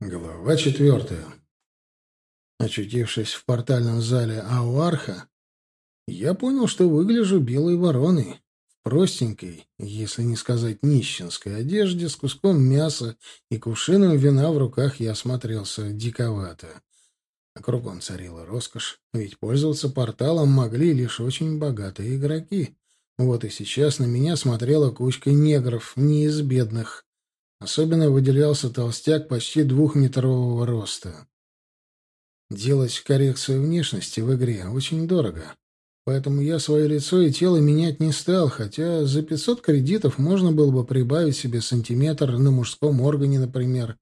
Глава четвертая. Очутившись в портальном зале Ауарха, я понял, что выгляжу белой вороной в простенькой, если не сказать нищенской одежде, с куском мяса и кувшином вина в руках я смотрелся диковато. А кругом царила роскошь, ведь пользоваться порталом могли лишь очень богатые игроки. Вот и сейчас на меня смотрела кучка негров, не из бедных. Особенно выделялся толстяк почти двухметрового роста. Делать коррекцию внешности в игре очень дорого. Поэтому я свое лицо и тело менять не стал, хотя за 500 кредитов можно было бы прибавить себе сантиметр на мужском органе, например.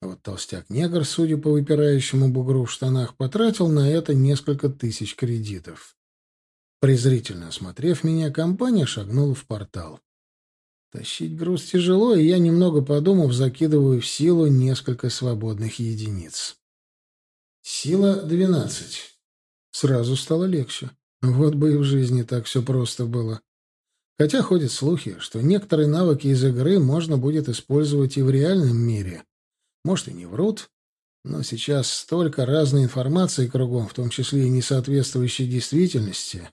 А вот толстяк-негр, судя по выпирающему бугру в штанах, потратил на это несколько тысяч кредитов. Презрительно осмотрев меня, компания шагнула в портал. Тащить груз тяжело, и я, немного подумав, закидываю в силу несколько свободных единиц. Сила — двенадцать. Сразу стало легче. Вот бы и в жизни так все просто было. Хотя ходят слухи, что некоторые навыки из игры можно будет использовать и в реальном мире. Может, и не врут, но сейчас столько разной информации кругом, в том числе и несоответствующей действительности.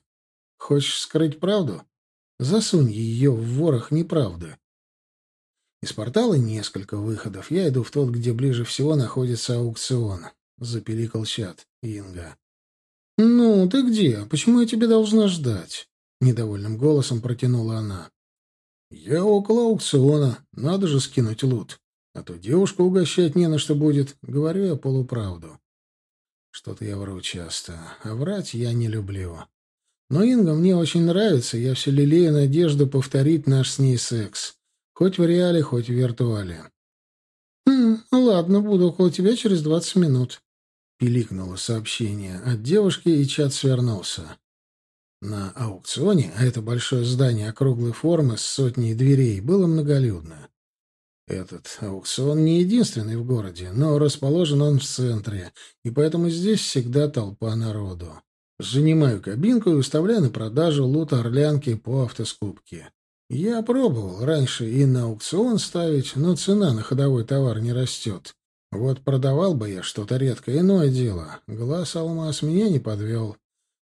Хочешь скрыть правду? Засунь ее в ворох неправды. Из портала несколько выходов. Я иду в тот, где ближе всего находится аукцион. Запеликал чат Инга. «Ну, ты где? Почему я тебя должна ждать?» Недовольным голосом протянула она. «Я около аукциона. Надо же скинуть лут. А то девушку угощать не на что будет. Говорю я полуправду. Что-то я вру часто, а врать я не люблю. Но Инга мне очень нравится, я все лелею надежду повторить наш с ней секс. Хоть в реале, хоть в виртуале. «Хм, ладно, буду около тебя через двадцать минут», — пиликнуло сообщение от девушки, и чат свернулся. На аукционе, а это большое здание округлой формы с сотней дверей, было многолюдно. Этот аукцион не единственный в городе, но расположен он в центре, и поэтому здесь всегда толпа народу. Занимаю кабинку и выставляю на продажу лут орлянки по автоскупке. Я пробовал раньше и на аукцион ставить, но цена на ходовой товар не растет. Вот продавал бы я что-то редкое, иное дело. Глаз алмаз меня не подвел.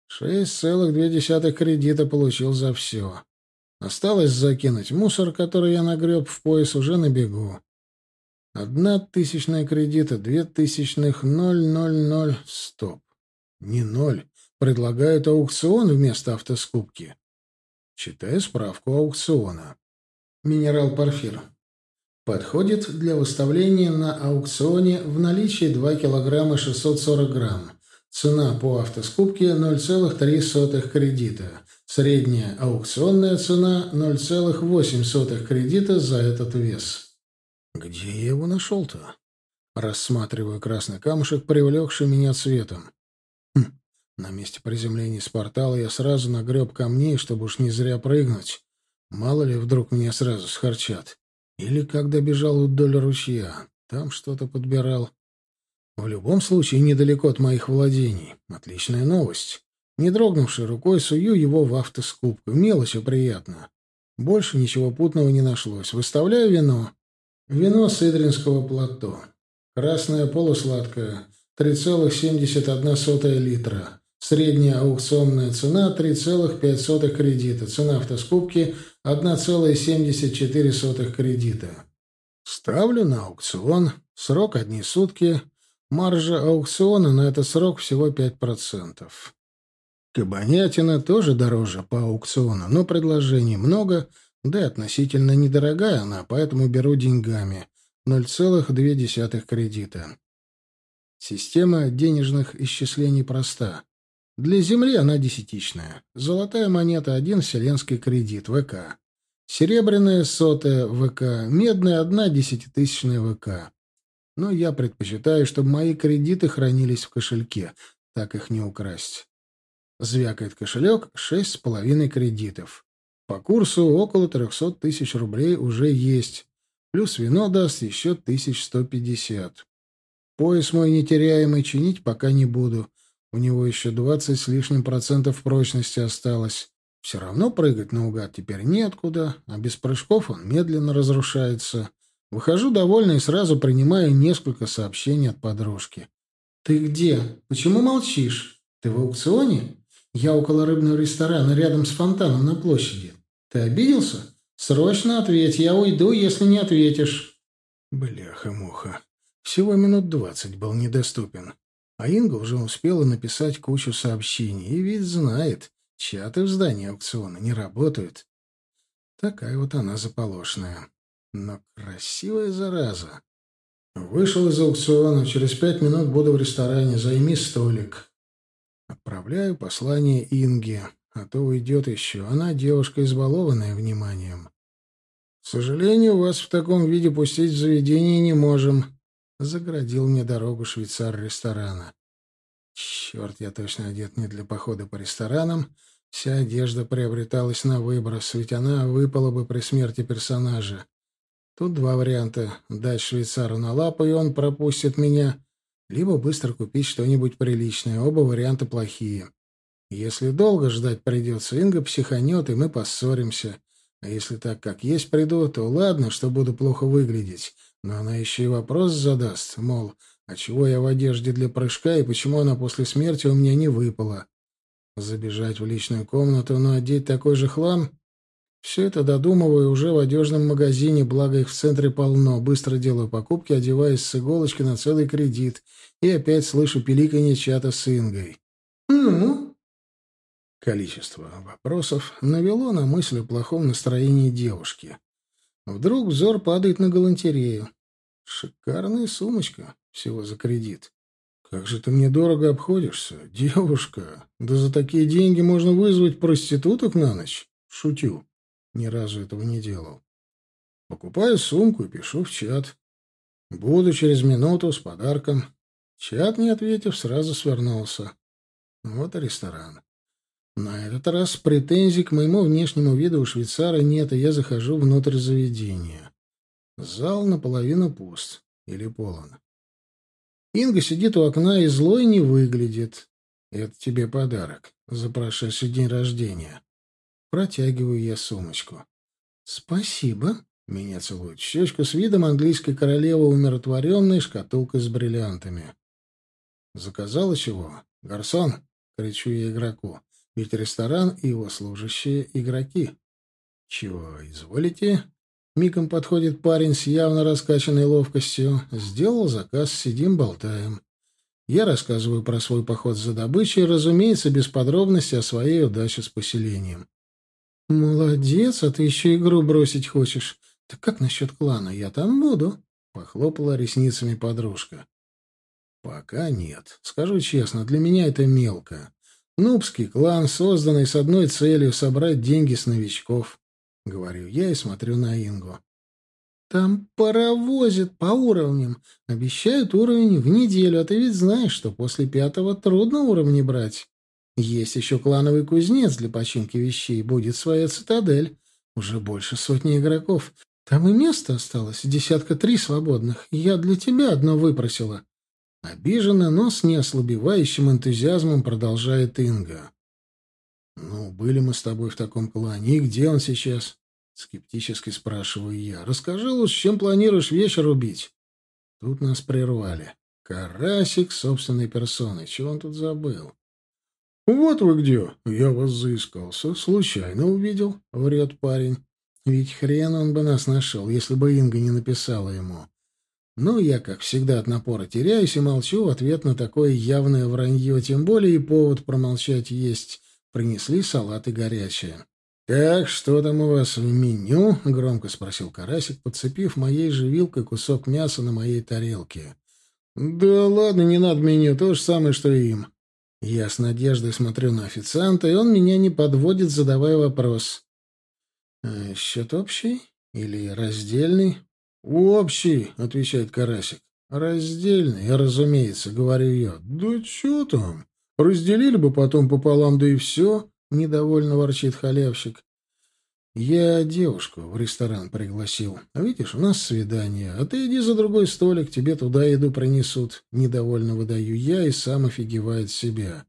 Шесть целых две десятых кредита получил за все. Осталось закинуть мусор, который я нагреб в пояс уже на бегу. Одна тысячная кредита, две тысячных, ноль, ноль, ноль, стоп. Не ноль, Предлагают аукцион вместо автоскупки. Читаю справку аукциона. Минерал порфир. Подходит для выставления на аукционе в наличии 2 килограмма 640 грамм. Цена по автоскупке 0,3 кредита. Средняя аукционная цена 0,8 кредита за этот вес. Где я его нашел-то? Рассматриваю красный камушек, привлекший меня цветом. На месте приземления с портала я сразу нагреб камней, чтобы уж не зря прыгнуть. Мало ли, вдруг меня сразу схарчат. Или когда бежал вдоль ручья. Там что-то подбирал. В любом случае, недалеко от моих владений. Отличная новость. Не дрогнувшей рукой сую его в автоскупку. Мелочь, а приятно. Больше ничего путного не нашлось. Выставляю вино. Вино с Идринского плато. Красное полусладкое. 3,71 литра. Средняя аукционная цена 3,5 кредита. Цена автоскупки 1,74 кредита. Ставлю на аукцион. Срок одни сутки. Маржа аукциона на этот срок всего 5%. Кабанятина тоже дороже по аукциону, но предложений много, да и относительно недорогая она, поэтому беру деньгами. 0,2 кредита. Система денежных исчислений проста. Для Земли она десятичная. Золотая монета — один вселенский кредит, ВК. Серебряная — сотая, ВК. Медная — одна десятитысячная ВК. Но я предпочитаю, чтобы мои кредиты хранились в кошельке. Так их не украсть. Звякает кошелек — шесть с половиной кредитов. По курсу около трехсот тысяч рублей уже есть. Плюс вино даст еще тысяч сто пятьдесят. Пояс мой нетеряемый чинить пока не буду. У него еще двадцать с лишним процентов прочности осталось. Все равно прыгать наугад теперь неоткуда, а без прыжков он медленно разрушается. Выхожу довольный и сразу принимаю несколько сообщений от подружки. «Ты где? Почему молчишь? Ты в аукционе? Я около рыбного ресторана рядом с фонтаном на площади. Ты обиделся? Срочно ответь, я уйду, если не ответишь». Бляха-муха. Всего минут двадцать был недоступен. А Инга уже успела написать кучу сообщений. И ведь знает, чаты в здании аукциона не работают. Такая вот она заполошная. Но красивая зараза. Вышел из аукциона. Через пять минут буду в ресторане. Займи столик. Отправляю послание Инге. А то уйдет еще. Она девушка, избалованная вниманием. К сожалению, вас в таком виде пустить в заведение не можем. Заградил мне дорогу швейцар ресторана. Черт, я точно одет не для похода по ресторанам. Вся одежда приобреталась на выброс, ведь она выпала бы при смерти персонажа. Тут два варианта. Дать швейцару на лапу, и он пропустит меня. Либо быстро купить что-нибудь приличное. Оба варианта плохие. Если долго ждать придется, Инга психанет, и мы поссоримся. А если так, как есть приду, то ладно, что буду плохо выглядеть. Но она еще и вопрос задаст, мол, а чего я в одежде для прыжка и почему она после смерти у меня не выпала? Забежать в личную комнату, но одеть такой же хлам? Все это додумываю уже в одежном магазине, благо их в центре полно. Быстро делаю покупки, одеваясь с иголочки на целый кредит. И опять слышу пиликанье чата с Ингой. «Ну?» Количество вопросов навело на мысль о плохом настроении девушки. Вдруг взор падает на галантерею. Шикарная сумочка, всего за кредит. Как же ты мне дорого обходишься, девушка. Да за такие деньги можно вызвать проституток на ночь. Шутю. Ни разу этого не делал. Покупаю сумку и пишу в чат. Буду через минуту с подарком. Чат, не ответив, сразу свернулся. Вот и ресторан. На этот раз претензий к моему внешнему виду у швейцара нет, и я захожу внутрь заведения. Зал наполовину пуст или полон. Инга сидит у окна и злой не выглядит. Это тебе подарок за прошедший день рождения. Протягиваю я сумочку. «Спасибо». Меня целует щечка с видом английской королевы, умиротворенной шкатулкой с бриллиантами. «Заказала чего? Гарсон?» — кричу я игроку. «Ведь ресторан и его служащие — игроки». «Чего, изволите?» Миком подходит парень с явно раскачанной ловкостью. Сделал заказ, сидим, болтаем. Я рассказываю про свой поход за добычей, разумеется, без подробностей о своей удаче с поселением. «Молодец, а ты еще игру бросить хочешь. Так как насчет клана? Я там буду», — похлопала ресницами подружка. «Пока нет. Скажу честно, для меня это мелко. Нубский клан, созданный с одной целью — собрать деньги с новичков», — говорю я и смотрю на Ингу. «Там паровозит по уровням. Обещают уровень в неделю, а ты ведь знаешь, что после пятого трудно уровни брать». Есть еще клановый кузнец для починки вещей, будет своя цитадель. Уже больше сотни игроков. Там и место осталось, десятка три свободных. Я для тебя одно выпросила. Обиженно, но с неослабевающим энтузиазмом продолжает Инга. «Ну, были мы с тобой в таком клане. И где он сейчас?» Скептически спрашиваю я. «Расскажи лучше, чем планируешь вечер убить?» Тут нас прервали. Карасик собственной персоной. Чего он тут забыл? «Вот вы где! Я вас заискался. Случайно увидел», — врет парень. Ведь хрен он бы нас нашел, если бы Инга не написала ему. Ну, я, как всегда, от напора теряюсь и молчу в ответ на такое явное вранье, тем более и повод промолчать есть. Принесли салат и горячее. «Так, что там у вас в меню?» — громко спросил Карасик, подцепив моей же вилкой кусок мяса на моей тарелке. «Да ладно, не надо меню, то же самое, что и им», я с надеждой смотрю на официанта, и он меня не подводит, задавая вопрос. «Э, «Счет общий или раздельный?» «Общий», — отвечает Карасик. «Раздельный, разумеется», — говорю я. «Да что там? Разделили бы потом пополам, да и все», — недовольно ворчит халявщик. «Я девушку в ресторан пригласил. Видишь, у нас свидание. А ты иди за другой столик, тебе туда еду принесут». Недовольно выдаю я и сам офигевает себя.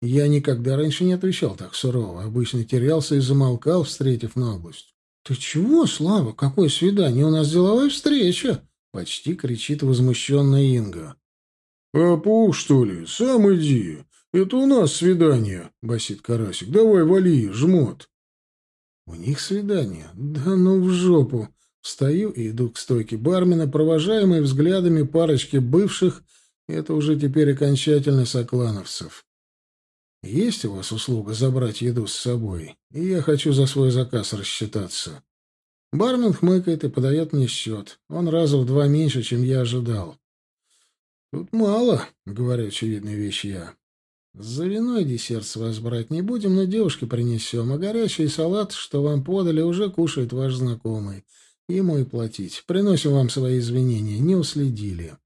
Я никогда раньше не отвечал так сурово. Обычно терялся и замолкал, встретив наглость. «Ты чего, Слава? Какое свидание? У нас деловая встреча!» — почти кричит возмущенная Инга. «Папу, что ли? Сам иди. Это у нас свидание», — басит Карасик. «Давай вали, жмот». «У них свидание? Да ну в жопу!» Встаю и иду к стойке бармена, провожаемой взглядами парочки бывших, это уже теперь окончательно соклановцев. Есть у вас услуга забрать еду с собой, и я хочу за свой заказ рассчитаться. Бармен хмыкает и подает мне счет. Он раза в два меньше, чем я ожидал. Тут мало, говорю очевидные вещи я. За виной десерт с вас брать не будем, но девушке принесем, а горячий салат, что вам подали, уже кушает ваш знакомый. Ему и платить. Приносим вам свои извинения, не уследили.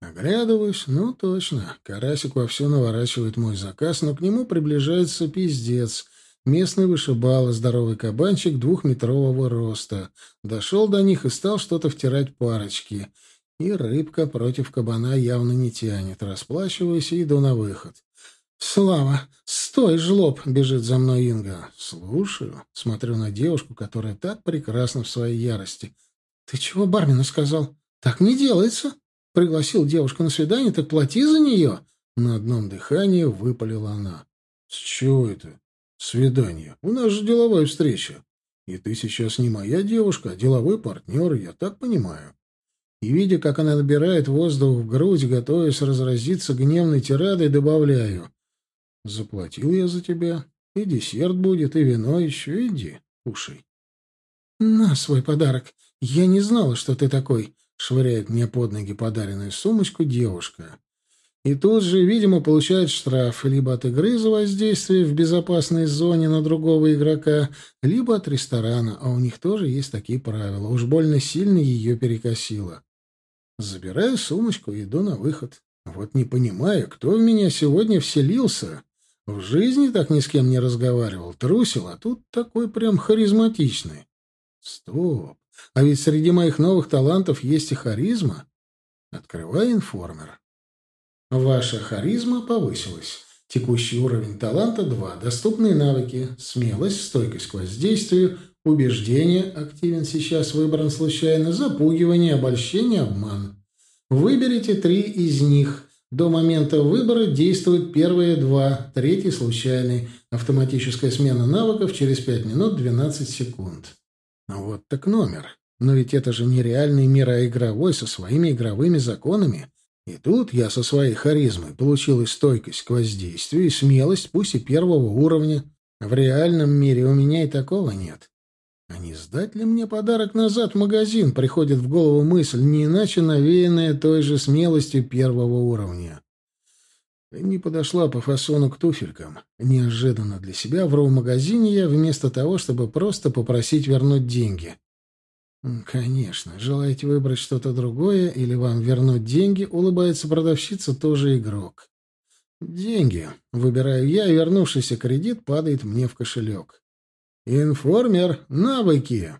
Оглядываюсь, ну точно, Карасик вовсю наворачивает мой заказ, но к нему приближается пиздец. Местный вышибала, здоровый кабанчик двухметрового роста. Дошел до них и стал что-то втирать парочки. И рыбка против кабана явно не тянет. Расплачиваюсь и иду на выход. «Слава! Стой, жлоб!» — бежит за мной Инга. «Слушаю». Смотрю на девушку, которая так прекрасна в своей ярости. «Ты чего бармену сказал? Так не делается!» Пригласил девушку на свидание, так плати за нее. На одном дыхании выпалила она. С чего это? Свидание. У нас же деловая встреча. И ты сейчас не моя девушка, а деловой партнер, я так понимаю. И, видя, как она набирает воздух в грудь, готовясь разразиться гневной тирадой, добавляю. Заплатил я за тебя. И десерт будет, и вино еще. Иди, кушай. На свой подарок. Я не знала, что ты такой. Швыряет мне под ноги подаренную сумочку девушка. И тут же, видимо, получает штраф либо от игры за воздействие в безопасной зоне на другого игрока, либо от ресторана, а у них тоже есть такие правила. Уж больно сильно ее перекосило. Забираю сумочку и иду на выход. Вот не понимаю, кто в меня сегодня вселился. В жизни так ни с кем не разговаривал, трусил, а тут такой прям харизматичный. Стоп. А ведь среди моих новых талантов есть и харизма. Открываю информер. Ваша харизма повысилась. Текущий уровень таланта 2. Доступные навыки. Смелость, стойкость к воздействию, убеждение, активен сейчас, выбран случайно, запугивание, обольщение, обман. Выберите три из них. До момента выбора действуют первые два, третий случайный. Автоматическая смена навыков через 5 минут 12 секунд. Вот так номер. Но ведь это же не реальный мир, а игровой, со своими игровыми законами. И тут я со своей харизмой получил и стойкость к воздействию, и смелость, пусть и первого уровня. В реальном мире у меня и такого нет. А не сдать ли мне подарок назад в магазин, приходит в голову мысль, не иначе навеянная той же смелостью первого уровня. Не подошла по фасону к туфелькам. Неожиданно для себя в роу-магазине я вместо того, чтобы просто попросить вернуть деньги. «Конечно. Желаете выбрать что-то другое или вам вернуть деньги?» — улыбается продавщица, тоже игрок. «Деньги. Выбираю я, и вернувшийся кредит падает мне в кошелек. Информер. Навыки.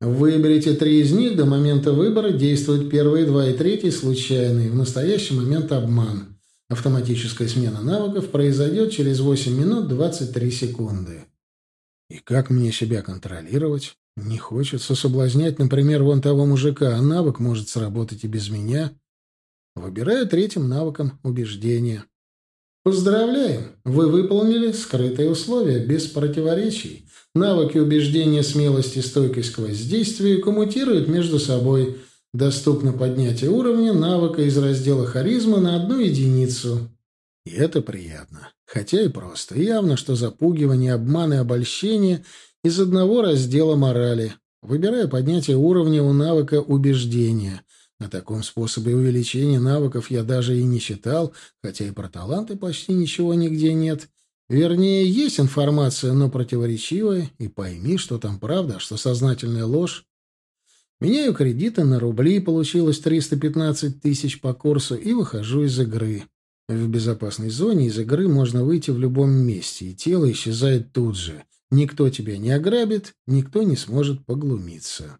Выберите три из них. До момента выбора действуют первые два и третий случайные. В настоящий момент обман. Автоматическая смена навыков произойдет через 8 минут 23 секунды. И как мне себя контролировать? Не хочется соблазнять, например, вон того мужика, а навык может сработать и без меня. Выбираю третьим навыком убеждение. Поздравляем! Вы выполнили скрытые условия без противоречий. Навыки убеждения, смелости, стойкость к воздействию коммутируют между собой. Доступно поднятие уровня навыка из раздела харизма на одну единицу. И это приятно. Хотя и просто. Явно, что запугивание, обман и обольщение из одного раздела морали. Выбираю поднятие уровня у навыка убеждения. О таком способе увеличения навыков я даже и не читал, хотя и про таланты почти ничего нигде нет. Вернее, есть информация, но противоречивая, и пойми, что там правда, а что сознательная ложь. Меняю кредиты на рубли, получилось 315 тысяч по курсу, и выхожу из игры. В безопасной зоне из игры можно выйти в любом месте, и тело исчезает тут же. Никто тебя не ограбит, никто не сможет поглумиться.